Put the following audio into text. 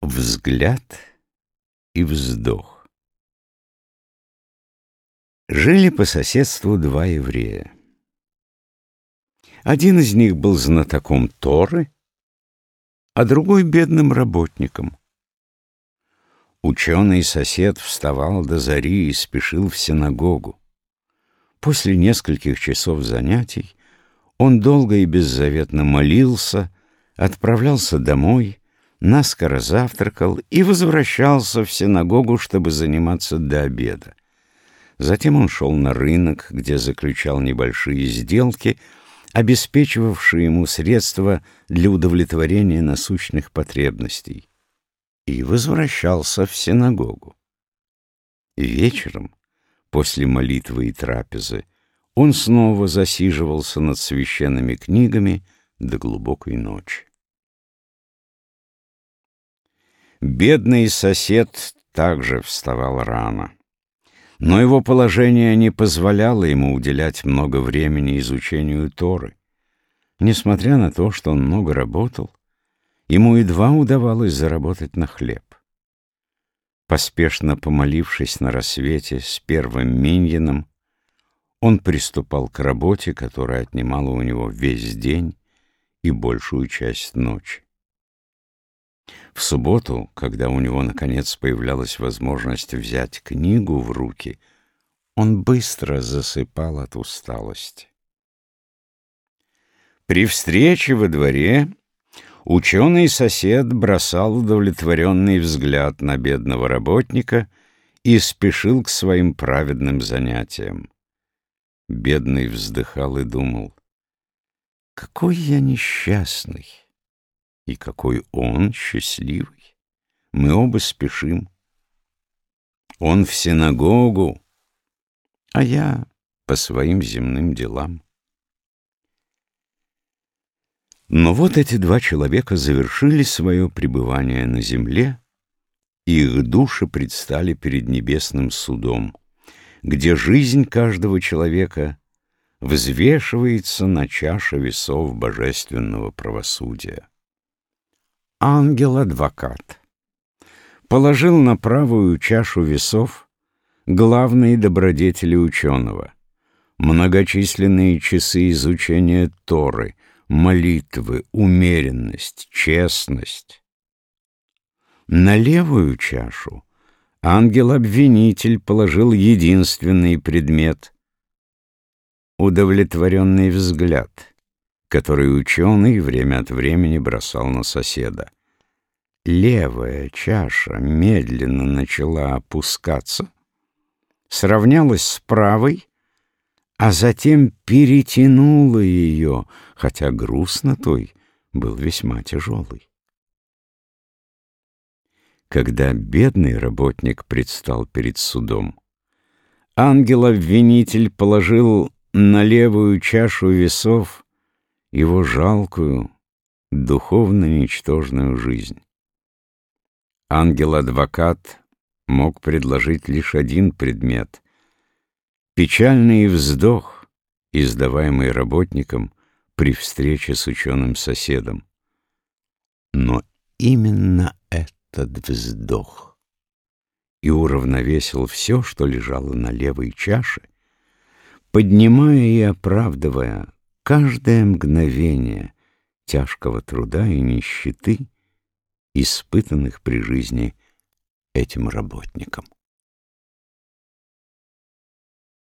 Взгляд и вздох. Жили по соседству два еврея. Один из них был знатоком Торы, а другой — бедным работником. Ученый сосед вставал до зари и спешил в синагогу. После нескольких часов занятий он долго и беззаветно молился, отправлялся домой — наскоро завтракал и возвращался в синагогу, чтобы заниматься до обеда. Затем он шел на рынок, где заключал небольшие сделки, обеспечивавшие ему средства для удовлетворения насущных потребностей, и возвращался в синагогу. Вечером, после молитвы и трапезы, он снова засиживался над священными книгами до глубокой ночи. Бедный сосед также вставал рано. Но его положение не позволяло ему уделять много времени изучению Торы. Несмотря на то, что он много работал, ему едва удавалось заработать на хлеб. Поспешно помолившись на рассвете с первым миньяном, он приступал к работе, которая отнимала у него весь день и большую часть ночи. В субботу, когда у него наконец появлялась возможность взять книгу в руки, он быстро засыпал от усталости. При встрече во дворе ученый сосед бросал удовлетворенный взгляд на бедного работника и спешил к своим праведным занятиям. Бедный вздыхал и думал, «Какой я несчастный!» И какой он счастливый. Мы оба спешим. Он в синагогу, а я по своим земным делам. Но вот эти два человека завершили свое пребывание на земле, и их души предстали перед небесным судом, где жизнь каждого человека взвешивается на чаше весов божественного правосудия ангел-адвокат. Положил на правую чашу весов главные добродетели ученого, многочисленные часы изучения Торы, молитвы, умеренность, честность. На левую чашу ангел-обвинитель положил единственный предмет — удовлетворенный взгляд — который ученый время от времени бросал на соседа. Левая чаша медленно начала опускаться, сравнялась с правой, а затем перетянула ее, хотя груз на той был весьма тяжелый. Когда бедный работник предстал перед судом, ангел-обвинитель положил на левую чашу весов его жалкую, духовно ничтожную жизнь. Ангел-адвокат мог предложить лишь один предмет — печальный вздох, издаваемый работником при встрече с ученым соседом. Но именно этот вздох и уравновесил все, что лежало на левой чаше, поднимая и оправдывая каждое мгновение тяжкого труда и нищеты, испытанных при жизни этим работникам.